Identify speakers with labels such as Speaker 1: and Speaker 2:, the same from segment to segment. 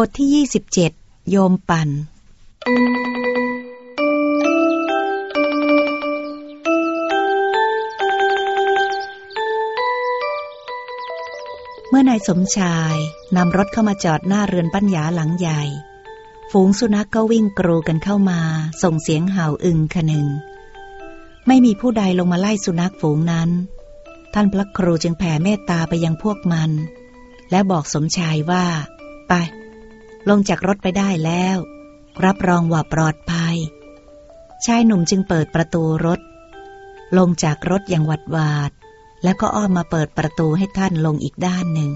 Speaker 1: บทที่ 27 โยมปัน เมื่อนายสมชายนำรถเข้ามาจอดหน้าเรือนปัญญาหลังใหญ่ ฝูงสุนัขกก็วิ่งกรูกันเข้ามา ส่งเสียงเห่าอึงขนึง ไม่มีผู้ใดลงมาไล่สุนัขฝูงนั้น ท่านพระครูจึงแผ่เมตตาไปยังพวกมัน และบอกสมชายว่าไป ลงจากรถไปได้แล้ว รับรองว่าปลอดภัย ชายหนุ่มจึงเปิดประตูรถ ลงจากรถอย่างหวัดหวาด แล้วก็อ้อมมาเปิดประตูให้ท่านลงอีกด้านหนึ่ง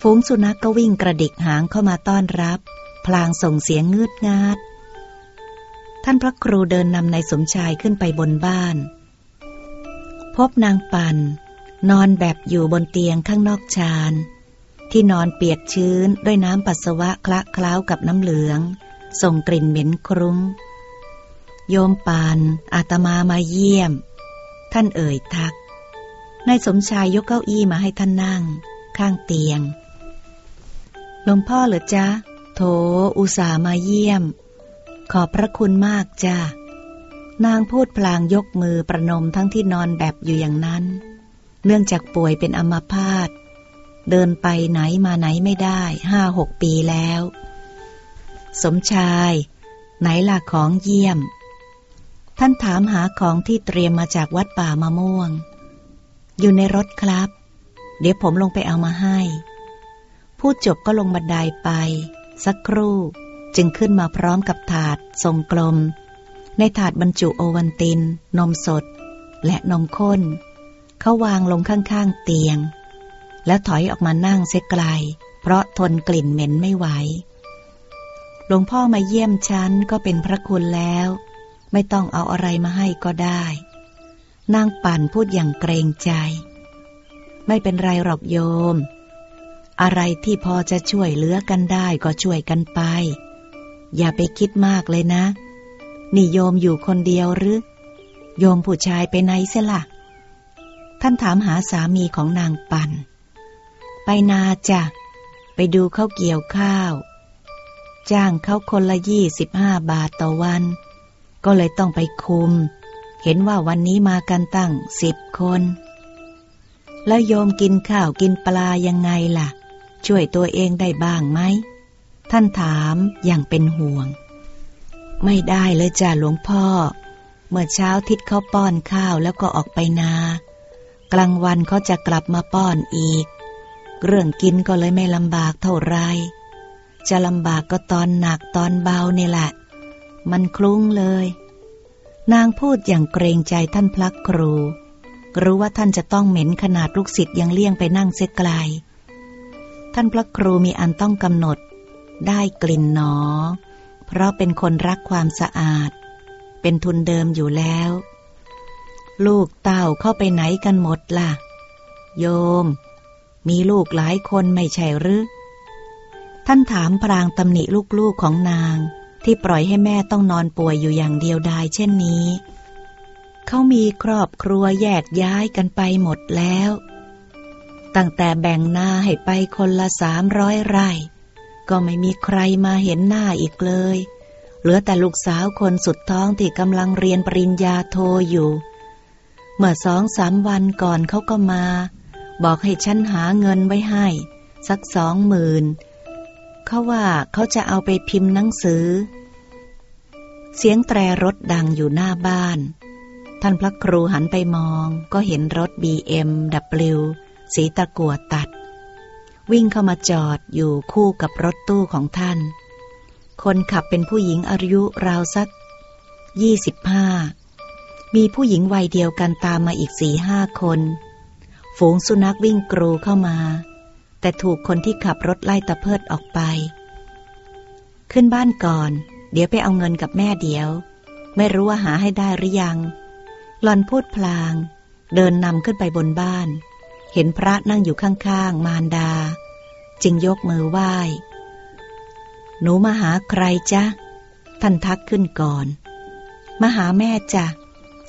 Speaker 1: ฝูงสุนัขกก็วิ่งกระดิกหางเข้ามาต้อนรับ พลางส่งเสียงงืดงาด ท่านพระครูเดินนำนายสมชายขึ้นไปบนบ้าน พบนางปันนอนแบบอยู่บนเตียงข้างนอกชาน ที่นอนเปียกชื้นด้วยน้ำปัสสาวะคละเคล้ากับน้ำเหลือง ส่งกลิ่นเหม็นครุ้ง โยมปาน อาตมามาเยี่ยม ท่านเอ่ยทักนายสมชายยกเก้าอี้มาให้ท่านนั่ง ข้างเตียงหลวงพ่อเหรอจ๊ะ โถอุตส่ามาเยี่ยม ขอบพระคุณมากจ้ะนางพูดพลางยกมือประนมทั้งที่นอนแบบอยู่อย่างนั้น เนื่องจากป่วยเป็นอัมพาต เดินไปไหนมาไหนไม่ได้ห้าหกปีแล้ว สมชาย ไหนล่ะของเยี่ยม ท่านถามหาของที่เตรียมมาจากวัดป่ามะม่วง อยู่ในรถครับ เดี๋ยวผมลงไปเอามาให้ พูดจบก็ลงบันไดไป สักครู่จึงขึ้นมาพร้อมกับถาดทรงกลม ในถาดบรรจุโอวันติน นมสด และนมข้น เขาวางลงข้างๆเตียง แล้วถอยออกมานั่งเสียไกล เพราะทนกลิ่นเหม็นไม่ไหว หลวงพ่อมาเยี่ยมฉันก็เป็นพระคุณแล้ว ไม่ต้องเอาอะไรมาให้ก็ได้ นางปั่นพูดอย่างเกรงใจ ไม่เป็นไรหรอกโยม อะไรที่พอจะช่วยเหลือกันได้ก็ช่วยกันไป อย่าไปคิดมากเลยนะ นี่โยมอยู่คนเดียวหรือ โยมผู้ชายไปไหนเสียละ่ะท่านถามหาสามีของนางปัน ไปนาจ้ะ ไปดูเขาเกี่ยวข้าว จ้างเขาคนละยี่สิบห้าบาทต่อวัน ก็เลยต้องไปคุม เห็นว่าวันนี้มากันตั้งสิบคน แล้วโยมกินข้าวกินปลายังไงล่ะ ช่วยตัวเองได้บ้างไหม ท่านถามอย่างเป็นห่วง ไม่ได้เลยจ้ะหลวงพ่อ เมื่อเช้าทิศเขาป้อนข้าวแล้วก็ออกไปนา กลางวันเขาจะกลับมาป้อนอีก เรื่องกินก็เลยไม่ลำบากเท่าไร จะลำบากก็ตอนหนักตอนเบานี่แหละ มันคลุ้งเลย นางพูดอย่างเกรงใจท่านพระครู รู้ว่าท่านจะต้องเหม็นขนาดลูกศิษย์ยังเลี่ยงไปนั่งเสียไกล ท่านพระครูมีอันต้องกำหนด ได้กลิ่นหนอ เพราะเป็นคนรักความสะอาด เป็นทุนเดิมอยู่แล้ว ลูกเต้าเข้าไปไหนกันหมดล่ะ โยม มีลูกหลายคนไม่ใช่หรือ ท่านถามพรางตำหนิลูกๆของนาง ที่ปล่อยให้แม่ต้องนอนป่วยอยู่อย่างเดียวดายเช่นนี้ เขามีครอบครัวแยกย้ายกันไปหมดแล้ว ตั้งแต่แบ่งหน้าให้ไปคนละสามร้อยไร่ ก็ไม่มีใครมาเห็นหน้าอีกเลย เหลือแต่ลูกสาวคนสุดท้องที่กำลังเรียนปริญญาโทอยู่ เมื่อสองสามวันก่อนเขาก็มา บอกให้ฉันหาเงินไว้ให้ สักสองหมื่นเขาว่าเขาจะเอาไปพิมพ์หนังสือ เสียงแตรรถดังอยู่หน้าบ้าน ท่านพระครูหันไปมองก็เห็นรถ BMW สีตะกัวตัด วิ่งเข้ามาจอดอยู่คู่กับรถตู้ของท่าน คนขับเป็นผู้หญิงอายุราวสักยี่สิบห้ามีผู้หญิงวัยเดียวกันตามมาอีกสี่ห้าคน ฝูงสุนัขวิ่งกรูเข้ามา แต่ถูกคนที่ขับรถไล่ตะเพิดออกไป ขึ้นบ้านก่อน เดี๋ยวไปเอาเงินกับแม่เดี๋ยว ไม่รู้ว่าหาให้ได้หรือยังหลอนพูดพลาง เดินนำขึ้นไปบนบ้าน เห็นพระนั่งอยู่ข้างๆ มารดา จึงยกมือไหว้ หนูมาหาใครจ๊ะ ท่านทักขึ้นก่อน มาหาแม่จ้ะ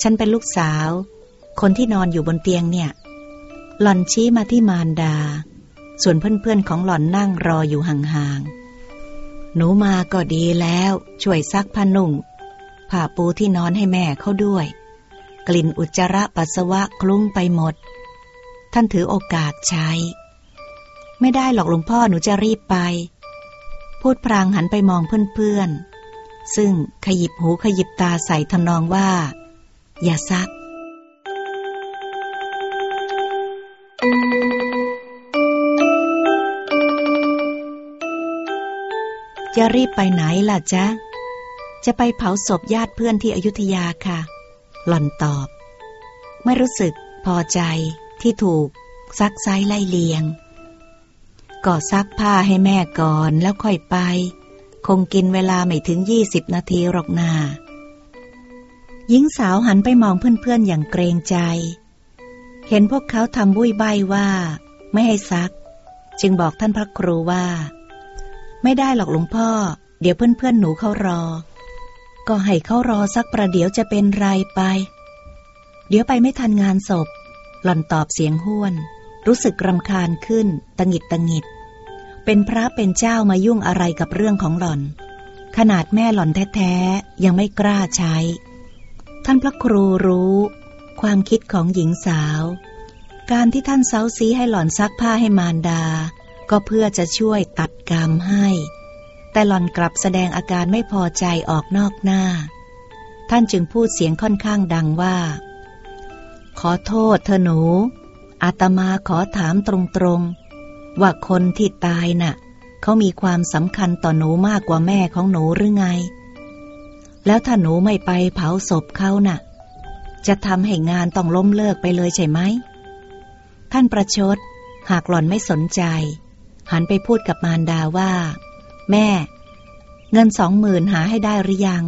Speaker 1: ฉันเป็นลูกสาว คนที่นอนอยู่บนเตียงเนี่ย หล่อนชี้มาที่มารดา ส่วนเพื่อนๆของหล่อนนั่งรออยู่ห่างๆ หนูมาก็ดีแล้ว ช่วยซักผ้านุ่งผ้าปูที่นอนให้แม่เขาด้วย กลิ่นอุจจาระปัสสาวะคลุ้งไปหมด ท่านถือโอกาสใช้ ไม่ได้หรอกหลวงพ่อหนูจะรีบไป พูดพรางหันไปมองเพื่อนๆ ซึ่งขยิบหูขยิบตาใส่ทำนองว่า อย่าซัก จะรีบไปไหนล่ะจ๊ะ จะไปเผาศพญาติเพื่อนที่อยุธยาค่ะ หล่อนตอบ ไม่รู้สึกพอใจที่ถูกซักไซไล่เลียง ก็ซักผ้าให้แม่ก่อนแล้วค่อยไป คงกินเวลาไม่ถึงยี่สิบนาทีหรอกนาหญิงสาวหันไปมองเพื่อนๆอย่างเกรงใจ เห็นพวกเขาทำบุ้ยใบว่า ไม่ให้ซัก จึงบอกท่านพระครูว่า ไม่ได้หรอกหลวงพ่อ เดี๋ยวเพื่อนๆหนูเขารอ ก็ให้เขารอสักประเดี๋ยวจะเป็นไรไป เดี๋ยวไปไม่ทันงานศพ หล่อนตอบเสียงห้วน รู้สึกรำคาญขึ้นตงิดตงิด เป็นพระเป็นเจ้ามายุ่งอะไรกับเรื่องของหล่อน ขนาดแม่หล่อนแท้ๆ ยังไม่กล้าใช้ ท่านพระครูรู้ ความคิดของหญิงสาว การที่ท่านเซาซีให้หล่อนซักผ้าให้มารดา ก็เพื่อจะช่วยตัดกรรมให้ แต่หล่อนกลับแสดงอาการไม่พอใจออกนอกหน้า ท่านจึงพูดเสียงค่อนข้างดังว่า ขอโทษเธอหนู อาตมาขอถามตรงๆ ว่าคนที่ตายน่ะ เขามีความสำคัญต่อหนูมากกว่าแม่ของหนูหรือไง แล้วถ้าหนูไม่ไปเผาศพเขาน่ะ จะทำให้งานต้องล้มเลิกไปเลยใช่ไหม ท่านประชดหากหล่อนไม่สนใจ หันไปพูดกับมารดาว่า แม่ เงินสองหมื่นหาให้ได้หรือยัง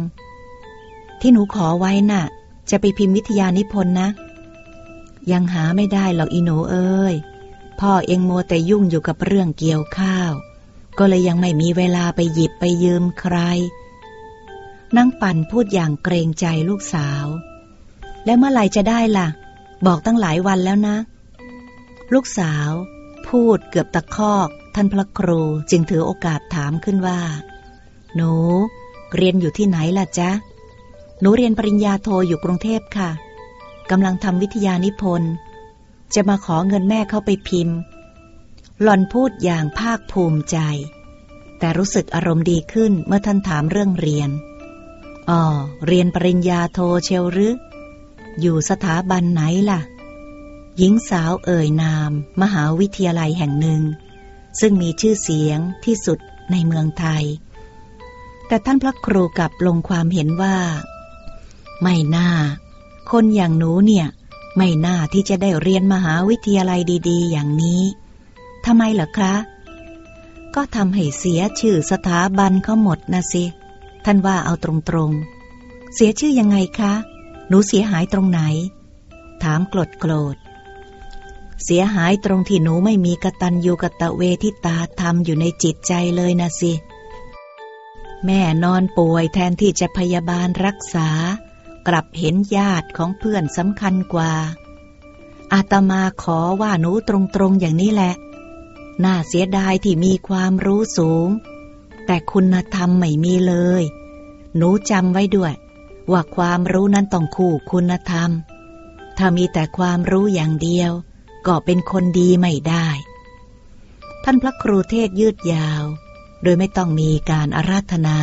Speaker 1: ที่หนูขอไว้น่ะ จะไปพิมพ์วิทยานิพนธ์นะ ยังหาไม่ได้หรอกอีหนูเอ้ยพ่อเองโมแต่ยุ่งอยู่กับเรื่องเกี่ยวข้าว ก็เลยยังไม่มีเวลาไปหยิบไปยืมใครนั่งปั่นพูดอย่างเกรงใจลูกสาว แล้วเมื่อไหร่จะได้ล่ะ บอกตั้งหลายวันแล้วนะ ลูกสาว พูดเกือบตะคอก ท่านพระครูจึงถือโอกาสถามขึ้นว่า หนู เรียนอยู่ที่ไหนล่ะจ๊ะ หนูเรียนปริญญาโทอยู่กรุงเทพค่ะกำลังทำวิทยานิพนธ์ จะมาขอเงินแม่เข้าไปพิมพ์ หล่อนพูดอย่างภาคภูมิใจ แต่รู้สึกอารมณ์ดีขึ้นเมื่อท่านถามเรื่องเรียน อ๋อ เรียนปริญญาโทเชลหรือ อยู่สถาบันไหนล่ะ หญิงสาวเอ่ยนาม มหาวิทยาลัยแห่งหนึ่ง ซึ่งมีชื่อเสียงที่สุดในเมืองไทย แต่ท่านพระครูกลับลงความเห็นว่า ไม่น่า คนอย่างหนูเนี่ย ไม่น่าที่จะได้เรียนมหาวิทยาลัยดี ๆ อย่างนี้ทำไมเหรอคะ ก็ทำให้เสียชื่อสถาบันเขาหมดนะสิ ท่านว่าเอาตรงๆ เสียชื่อยังไงคะ หนูเสียหายตรงไหน ถามกรธโกรธ เสียหายตรงที่หนูไม่มีกตัญญูกตะเวทิตาธรรมอยู่ในจิตใจเลยนะสิ แม่นอนป่วยแทนที่จะพยาบาลรักษา กลับเห็นญาติของเพื่อนสำคัญกว่า อาตมาขอว่าหนูตรงๆอย่างนี้แหละ น่าเสียดายที่มีความรู้สูง แต่คุณธรรมไม่มีเลย หนูจำไว้ด้วย ว่าความรู้นั้นต้องคู่คุณธรรม ถ้ามีแต่ความรู้อย่างเดียว ก็เป็นคนดีไม่ได้ ท่านพระครูเทศยืดยาว โดยไม่ต้องมีการอาราธนา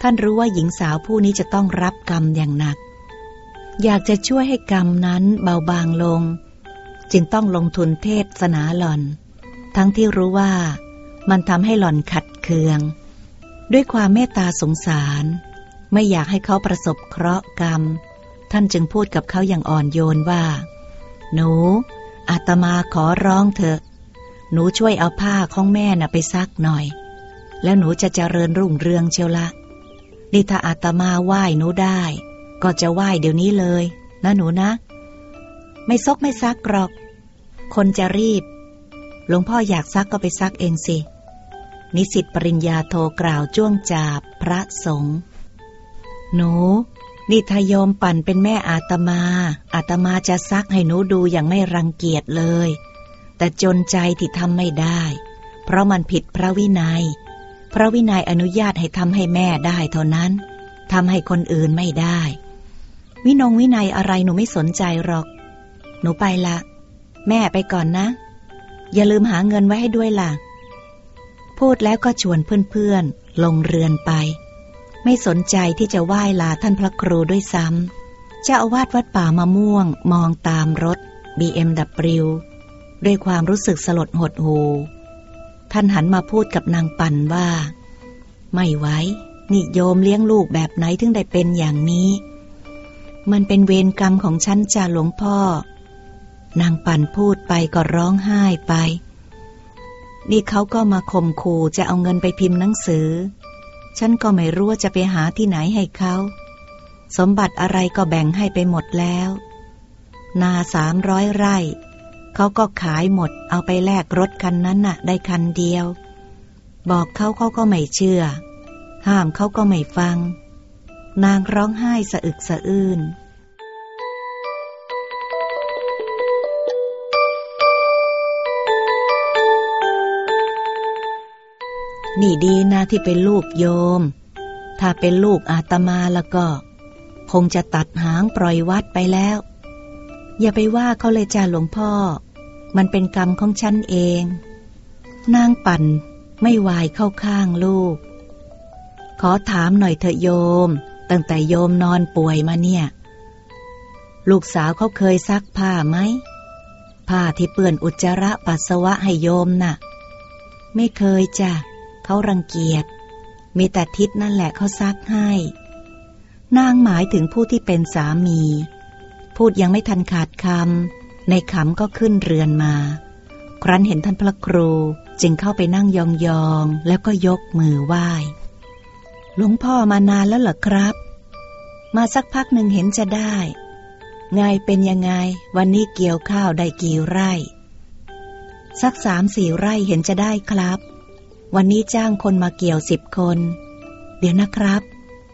Speaker 1: ท่านรู้ว่าหญิงสาวผู้นี้จะต้องรับกรรมอย่างหนัก อยากจะช่วยให้กรรมนั้นเบาบางลง จึงต้องลงทุนเทศสนาหล่อน ทั้งที่รู้ว่ามันทำให้หล่อนขัดเคือง ด้วยความเมตตาสงสาร ไม่อยากให้เขาประสบเคราะห์กรรม ท่านจึงพูดกับเขาอย่างอ่อนโยนว่า หนูอาตมาขอร้องเถอะ หนูช่วยเอาผ้าของแม่น่ะไปซักหน่อย แล้วหนูจะเจริญรุ่งเรืองเชียวละนี่ถ้าอาตมาไหว้หนูได้ ก็จะไหว้เดี๋ยวนี้เลยนะหนูนะ ไม่ซกไม่ซักหรอก คนจะรีบ หลวงพ่ออยากซักก็ไปซักเองสิ นิสิตปริญญาโทกล่าวจ้วงจาบพระสงฆ์หนู นี่ทายมปั่นเป็นแม่อาตมา อาตมาจะซักให้หนูดูอย่างไม่รังเกียจเลย แต่จนใจที่ทำไม่ได้ เพราะมันผิดพระวินัย พระวินัยอนุญาตให้ทำให้แม่ได้เท่านั้นทำให้คนอื่นไม่ได้ วินงวินัยอะไรหนูไม่สนใจหรอก หนูไปละ แม่ไปก่อนนะ อย่าลืมหาเงินไว้ให้ด้วยล่ะ พูดแล้วก็ชวนเพื่อนๆลงเรือนไป ไม่สนใจที่จะไหว้ลาท่านพระครูด้วยซ้ำเจ้าอาวาสวัดป่ามะม่วงมองตามรถ BMW ด้วยความรู้สึกสลดหดหู ท่านหันมาพูดกับนางปันว่า ไม่ไหวนี่โยมเลี้ยงลูกแบบไหนถึงได้เป็นอย่างนี้ มันเป็นเวรกรรมของฉันจ่าหลวงพ่อ นางปันพูดไปก็ร้องไห้ไป นี่เขาก็มาข่มขู่จะเอาเงินไปพิมพ์หนังสือ ฉันก็ไม่รู้ว่าจะไปหาที่ไหนให้เขา สมบัติอะไรก็แบ่งให้ไปหมดแล้ว นาสามร้อยไร่ เขาก็ขายหมดเอาไปแลกรถคันนั้นน่ะ ได้คันเดียว บอกเขาเขาก็ไม่เชื่อ ห้ามเขาก็ไม่ฟัง นางร้องไห้สะอึกสะอื้น นี่ดีนะที่เป็นลูกโยม ถ้าเป็นลูกอาตมาแล้วก็ คงจะตัดหางปล่อยวัดไปแล้ว อย่าไปว่าเขาเลยจ้าหลวงพ่อ มันเป็นกรรมของฉันเอง นางปั่นไม่วายเข้าข้างลูก ขอถามหน่อยเถอะโยม ตั้งแต่โยมนอนป่วยมาเนี่ย ลูกสาวเขาเคยซักผ้าไหมผ้าที่เปื้อนอุจจาระปัสสาวะให้โยมนะ่ะ ไม่เคยจ้ะ เขารังเกียจ มีแต่ทิศนั่นแหละเขาซักให้ นางหมายถึงผู้ที่เป็นสามี พูดยังไม่ทันขาดคำในขำก็ขึ้นเรือนมา ครั้นเห็นท่านพระครูจึงเข้าไปนั่งยองๆ แล้วก็ยกมือไหว้ หลวงพ่อมานานแล้วเหรอครับ มาสักพักหนึ่งเห็นจะได้ไงเป็นยังไง วันนี้เกี่ยวข้าวได้กี่ไร่ สักสามสี่ไร่เห็นจะได้ครับ วันนี้จ้างคนมาเกี่ยวสิบคน เดี๋ยวนะครับ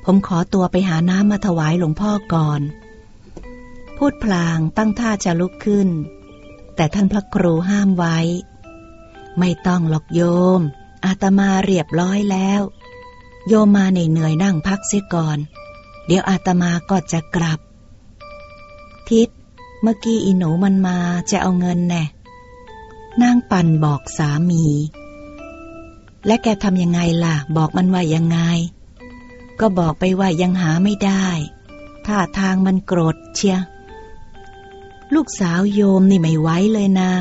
Speaker 1: ผมขอตัวไปหาน้ำมาถวายหลวงพ่อก่อน พูดพลางตั้งท่าจะลุกขึ้น แต่ท่านพระครูห้ามไว้ ไม่ต้องหรอกโยม อาตมาเรียบร้อยแล้ว โยมมาเหนื่อยนั่งพักเสียก่อน เดี๋ยวอาตมาก็จะกลับ ทิศเมื่อกี้อีหนูมันมาจะเอาเงินแน่นางปันบอกสามี และแกทำยังไงล่ะ บอกมันว่ายังไง ก็บอกไปว่ายังหาไม่ได้ท่าทางมันโกรธเชีย ลูกสาวโยมนี่ไม่ไหวเลยนะ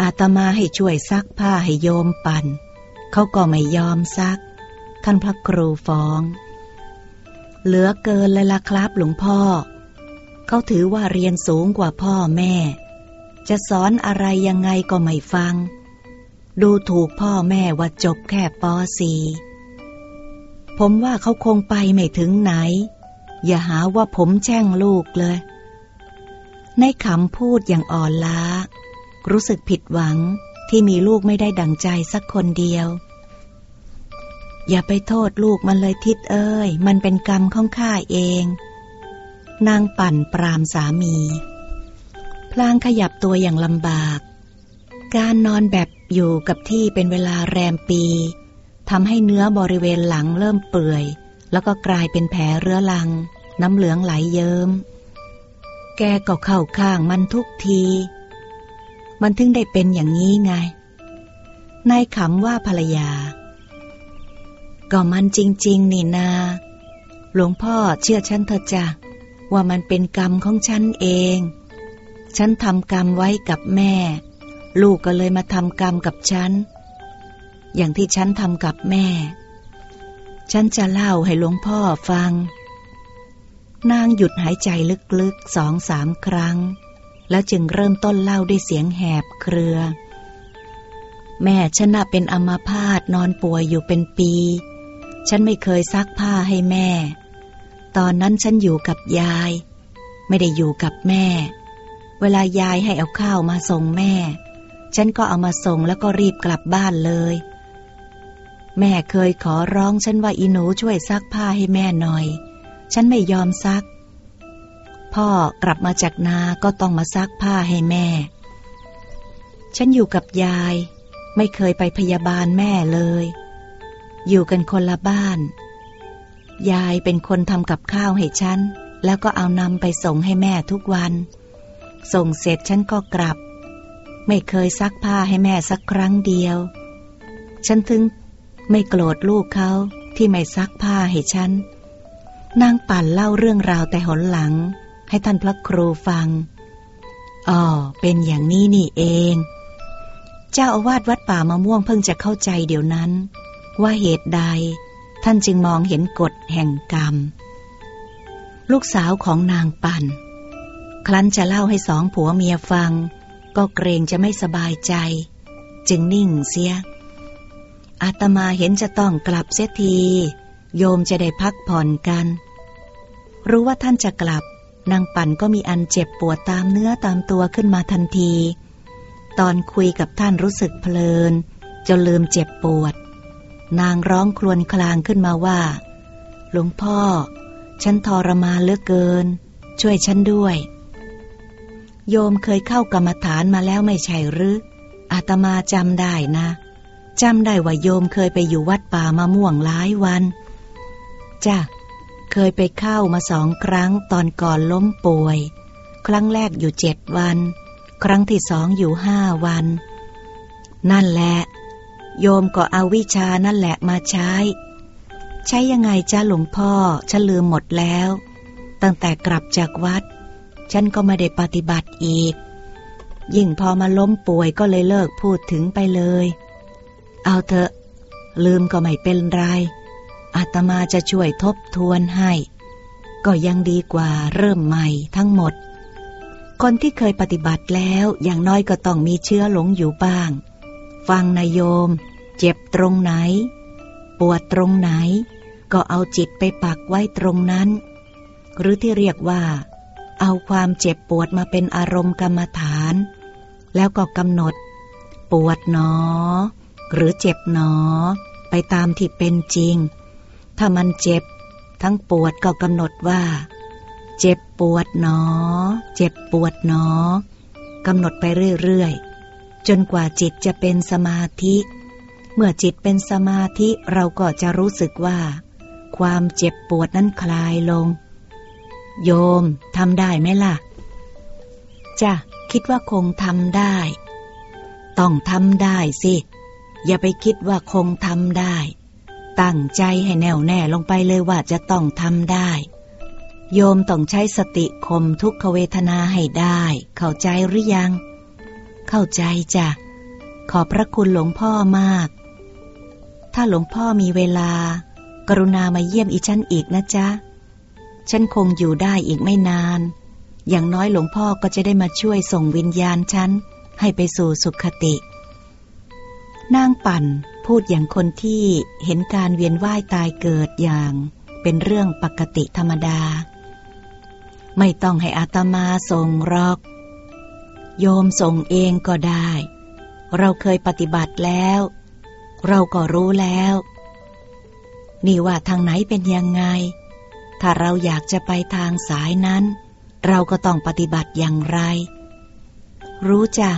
Speaker 1: อาตมาให้ช่วยซักผ้าให้โยมปันเขาก็ไม่ยอมซัก ท่านพระครูฟ้อง เหลือเกินเลยล่ะครับหลวงพ่อ เขาถือว่าเรียนสูงกว่าพ่อแม่ จะสอนอะไรยังไงก็ไม่ฟัง ดูถูกพ่อแม่ว่าจบแค่ปสีผมว่าเขาคงไปไม่ถึงไหน อย่าหาว่าผมแช่งลูกเลย ในคำพูดอย่างอ่อนล้า รู้สึกผิดหวังที่มีลูกไม่ได้ดังใจสักคนเดียว อย่าไปโทษลูกมันเลยทิดเอ้ย มันเป็นกรรมของข้าเอง นางปั่นปรามสามี พลางขยับตัวอย่างลำบาก การนอนแบบ อยู่กับที่เป็นเวลาแรมปีทำให้เนื้อบริเวณหลังเริ่มเปื่อย แล้วก็กลายเป็นแผลเรื้อรัง น้ำเหลืองไหลเยิม้ม แกก็เข้าข้างมันทุกที มันถึงได้เป็นอย่างนี้ไง นายขำว่าภรรยา ก็มันจริง ๆ นี่นา หลวงพ่อเชื่อฉันเถอะจ้ะ ว่ามันเป็นกรรมของฉันเอง ฉันทำกรรมไว้กับแม่ ลูกก็เลยมาทำกรรมกับฉัน อย่างที่ฉันทำกับแม่ ฉันจะเล่าให้หลวงพ่อฟัง นางหยุดหายใจลึกๆสองสามครั้ง แล้วจึงเริ่มต้นเล่าด้วยเสียงแหบเครือ แม่ฉันน่ะเป็นอมาพาตนอนป่วยอยู่เป็นปี ฉันไม่เคยซักผ้าให้แม่ ตอนนั้นฉันอยู่กับยาย ไม่ได้อยู่กับแม่เวลายายให้เอาข้าวมาส่งแม่ ฉันก็เอามาส่งแล้วก็รีบกลับบ้านเลย แม่เคยขอร้องฉันว่าอีหนูช่วยซักผ้าให้แม่หน่อย ฉันไม่ยอมซัก พ่อกลับมาจากนาก็ต้องมาซักผ้าให้แม่ ฉันอยู่กับยาย ไม่เคยไปพยาบาลแม่เลย อยู่กันคนละบ้าน ยายเป็นคนทำกับข้าวให้ฉัน แล้วก็เอานำไปส่งให้แม่ทุกวัน ส่งเสร็จฉันก็กลับ ไม่เคยซักผ้าให้แม่สักครั้งเดียว ฉันถึงไม่โกรธลูกเขาที่ไม่ซักผ้าให้ฉัน นางปั่นเล่าเรื่องราวแต่หนหลัง ให้ท่านพระครูฟัง อ๋อ เป็นอย่างนี้นี่เอง เจ้าอาวาสวัดป่ามะม่วงเพิ่งจะเข้าใจเดี๋ยวนั้น ว่าเหตุใดท่านจึงมองเห็นกฎแห่งกรรม ลูกสาวของนางปั่นครั้นจะเล่าให้สองผัวเมียฟัง ก็เกรงจะไม่สบายใจ จึงนิ่งเสีย อาตมาเห็นจะต้องกลับเสียที โยมจะได้พักผ่อนกัน รู้ว่าท่านจะกลับ นางปั่นก็มีอันเจ็บปวดตามเนื้อตามตัวขึ้นมาทันที ตอนคุยกับท่านรู้สึกเพลิน จนลืมเจ็บปวด นางร้องครวญคลางขึ้นมาว่า หลวงพ่อ ฉันทรมานเหลือเกิน ช่วยฉันด้วย โยมเคยเข้ากรรมฐานมาแล้วไม่ใช่หรืออาตมาจำได้นะจำได้ว่าโยมเคยไปอยู่วัดป่ามะม่วงหลายวันจ้ะเคยไปเข้ามาสองครั้งตอนก่อนล้มป่วย ครั้งแรกอยู่เจ็ดวัน ครั้งที่สองอยู่ห้าวัน นั่นแหละ โยมก็เอาวิชานั่นแหละมาใช้ ใช้ยังไงจ้าหลวงพ่อฉันลืมหมดแล้ว ตั้งแต่กลับจากวัด ฉันก็ไม่ได้ปฏิบัติอีก ยิ่งพอมาล้มป่วยก็เลยเลิกพูดถึงไปเลย เอาเถอะ ลืมก็ไม่เป็นไร อาตมาจะช่วยทบทวนให้ ก็ยังดีกว่าเริ่มใหม่ทั้งหมด คนที่เคยปฏิบัติแล้วอย่างน้อยก็ต้องมีเชื้อหลงอยู่บ้าง ฟังนายโยม เจ็บตรงไหน ปวดตรงไหน ก็เอาจิตไปปักไว้ตรงนั้น หรือที่เรียกว่า เอาความเจ็บปวดมาเป็นอารมณ์กรรมฐาน แล้วก็กำหนด ปวดหนอ หรือเจ็บหนอ ไปตามที่เป็นจริง ถ้ามันเจ็บ ทั้งปวดก็กำหนดว่า เจ็บปวดหนอ เจ็บปวดหนอกำหนดไปเรื่อยๆ จนกว่าจิตจะเป็นสมาธิ เมื่อจิตเป็นสมาธิเราก็จะรู้สึกว่า ความเจ็บปวดนั้นคลายลง โยมทำได้ไหมล่ะจ้ะคิดว่าคงทำได้ ต้องทำได้สิ อย่าไปคิดว่าคงทำได้ ตั้งใจให้แน่วแน่ลงไปเลยว่าจะต้องทำได้ โยมต้องใช้สติคมทุกขเวทนาให้ได้ เข้าใจหรือยัง เข้าใจจ้ะ ขอบพระคุณหลวงพ่อมาก ถ้าหลวงพ่อมีเวลา กรุณามาเยี่ยมอีฉันอีกนะจ๊ะ ฉันคงอยู่ได้อีกไม่นาน อย่างน้อยหลวงพ่อก็จะได้มาช่วยส่งวิญญาณฉัน ให้ไปสู่สุขติ นางปั่นพูดอย่างคนที่เห็นการเวียนว่ายตายเกิดอย่างเป็นเรื่องปกติธรรมดา ไม่ต้องให้อาตมาส่งรอก โยมส่งเองก็ได้ เราเคยปฏิบัติแล้ว เราก็รู้แล้ว นี่ว่าทางไหนเป็นยังไง ถ้าเราอยากจะไปทางสายนั้น เราก็ต้องปฏิบัติอย่างไร รู้จ้ะ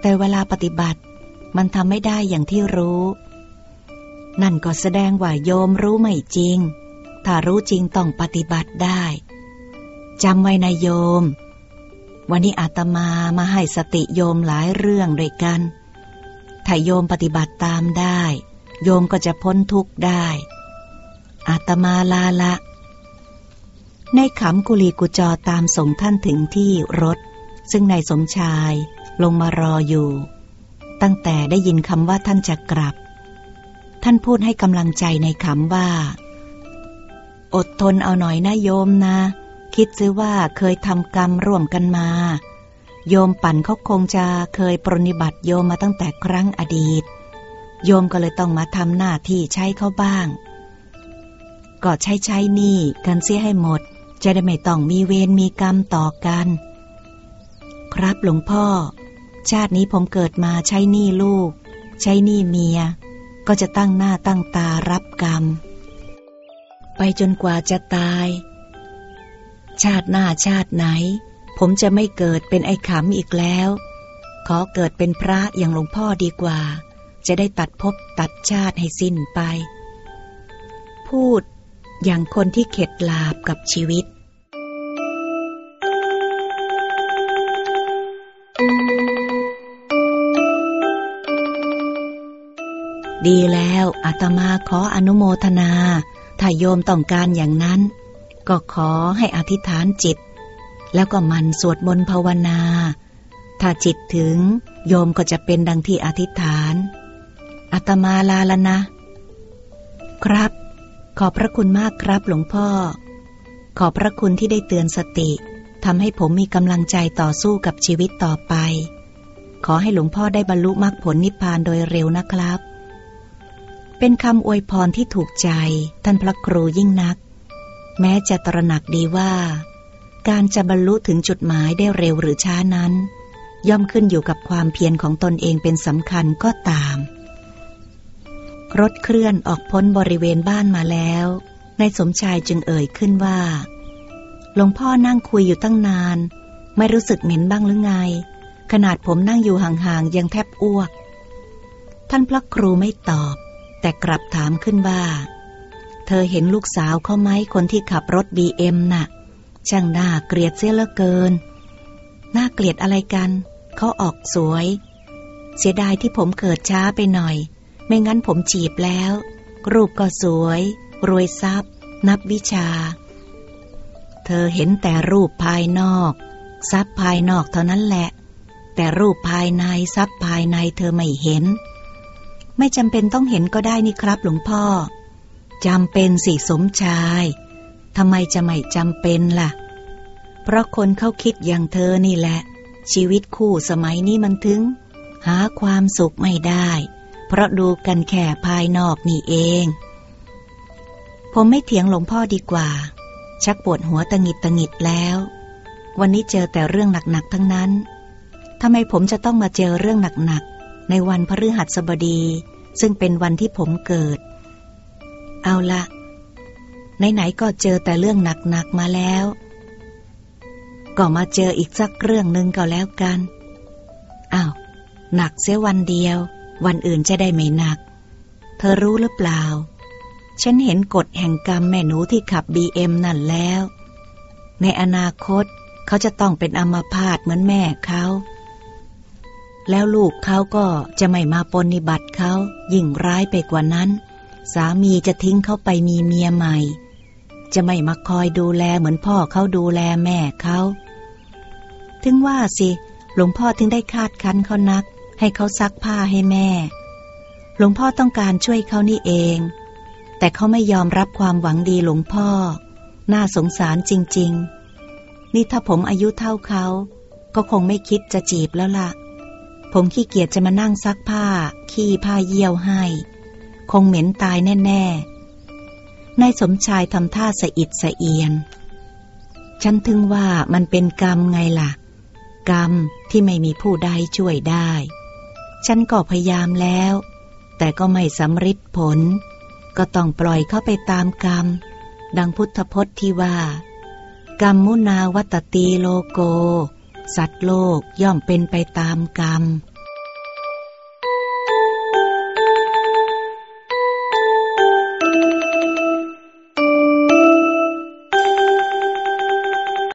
Speaker 1: แต่เวลาปฏิบัติมันทำไม่ได้อย่างที่รู้ นั่นก็แสดงว่าโยมรู้ไม่จริง ถ้ารู้จริงต้องปฏิบัติได้จำไว้นะโยม วันนี้อาตมามาให้สติโยมหลายเรื่องด้วยกัน ถ้าโยมปฏิบัติตามได้ โยมก็จะพ้นทุกข์ได้ อาตมาลาละ ในขำกุลีกุจอตามส่งท่านถึงที่รถ ซึ่งนายสมชายลงมารออยู่ ตั้งแต่ได้ยินคำว่าท่านจะกลับ ท่านพูดให้กำลังใจในคำว่า อดทนเอาหน่อยนะโยมนะ คิดซิว่าเคยทำกรรมร่วมกันมา โยมปั่นเขาคงจะเคยปรนิบัติโยมมาตั้งแต่ครั้งอดีต โยมก็เลยต้องมาทำหน้าที่ใช้เขาบ้าง ก็ใช้ใช้หนี่กันเสียให้หมด จะได้ไม่ต้องมีเวรมีกรรมต่อกัน ครับหลวงพ่อ ชาตินี้ผมเกิดมาใช้หนี้ลูก ใช้หนี้เมีย ก็จะตั้งหน้าตั้งตารับกรรม ไปจนกว่าจะตาย ชาติหน้าชาติไหน ผมจะไม่เกิดเป็นไอ้ขำอีกแล้ว ขอเกิดเป็นพระอย่างหลวงพ่อดีกว่า จะได้ตัดภพตัดชาติให้สิ้นไป พูด อย่างคนที่เข็ดลาบกับชีวิต ดีแล้วอาตมาขออนุโมทนา ถ้าโยมต้องการอย่างนั้น ก็ขอให้อธิษฐานจิต แล้วก็มันสวดมนต์ภาวนา ถ้าจิตถึงโยมก็จะเป็นดังที่อธิษฐานอาตมาลาละนะ ครับ ขอบพระคุณมากครับหลวงพ่อ ขอบพระคุณที่ได้เตือนสติทำให้ผมมีกำลังใจต่อสู้กับชีวิตต่อไป ขอให้หลวงพ่อได้บรรลุมรรคผลนิพพานโดยเร็วนะครับ เป็นคำอวยพรที่ถูกใจท่านพระครูยิ่งนัก แม้จะตระหนักดีว่า การจะบรรลุถึงจุดหมายได้เร็วหรือช้านั้น ย่อมขึ้นอยู่กับความเพียรของตนเองเป็นสำคัญก็ตาม รถเคลื่อนออกพ้นบริเวณบ้านมาแล้วนายสมชายจึงเอ่ยขึ้นว่า หลวงพ่อนั่งคุยอยู่ตั้งนาน ไม่รู้สึกเหม็นบ้างหรือไง ขนาดผมนั่งอยู่ห่างๆยังแทบอ้วก ท่านพระครูไม่ตอบ แต่กลับถามขึ้นว่า เธอเห็นลูกสาวเขาไหมคนที่ขับรถบีเอ็มน่ะ ช่างน่าเกลียดเสียเหลือเกิน น่าเกลียดอะไรกัน เขาออกสวย เสียดายที่ผมเกิดช้าไปหน่อย ไม่งั้นผมจีบแล้ว รูปก็สวย รวยทรัพย์ นับวิชา เธอเห็นแต่รูปภายนอก ทรัพย์ภายนอกเท่านั้นแหละ แต่รูปภายในทรัพย์ภายในเธอไม่เห็น ไม่จำเป็นต้องเห็นก็ได้นี่ครับหลวงพ่อจำเป็นสิสมชายทำไมจะไม่จำเป็นล่ะ เพราะคนเขาคิดอย่างเธอนี่แหละ ชีวิตคู่สมัยนี้มันถึง หาความสุขไม่ได้ เพราะดูกันแค่ภายนอกนี่เอง ผมไม่เถียงหลวงพ่อดีกว่า ชักปวดหัวตะงิดตะงิดแล้ว วันนี้เจอแต่เรื่องหนักๆทั้งนั้นทำไมผมจะต้องมาเจอเรื่องหนักๆในวันพฤหัสบดี ซึ่งเป็นวันที่ผมเกิด เอาละไหนๆก็เจอแต่เรื่องหนักๆมาแล้ว ก็มาเจออีกสักเรื่องหนึ่งก็แล้วกัน อ้าว หนักเสียวันเดียว วันอื่นจะได้ไม่หนัก เธอรู้หรือเปล่า ฉันเห็นกฎแห่งกรรมแม่หนูที่ขับบีเอ็มนั่นแล้ว ในอนาคตเขาจะต้องเป็นอัมาพาตเหมือนแม่เขา แล้วลูกเขาก็จะไม่มาปนิบัติเขายิ่งร้ายไปกว่านั้น สามีจะทิ้งเขาไปมีเมียใหม่ จะไม่มาคอยดูแลเหมือนพ่อเขาดูแลแม่เขา ถึงว่าสิหลวงพ่อถึงได้คาดคั้นเขานัก ให้เขาซักผ้าให้แม่ หลวงพ่อต้องการช่วยเขานี่เอง แต่เขาไม่ยอมรับความหวังดีหลวงพ่อ น่าสงสารจริง ๆ นี่ถ้าผมอายุเท่าเขา ก็คงไม่คิดจะจีบแล้วละ่ะ ผมขี้เกียจจะมานั่งซักผ้า ขี้ผ้าเยี่ยวให้ คงเหม็นตายแน่ ๆ นายสมชายทำท่าสะอิดสะเอียน ฉันถึงว่ามันเป็นกรรมไงล่ะ กรรมที่ไม่มีผู้ใดช่วยได้ ฉันก็พยายามแล้ว แต่ก็ไม่สำเร็จผล ก็ต้องปล่อยเข้าไปตามกรรม ดังพุทธพจน์ที่ว่า กรรมมุนาวัตตีโลโก สัตว์โลกย่อมเป็นไปตามกรรม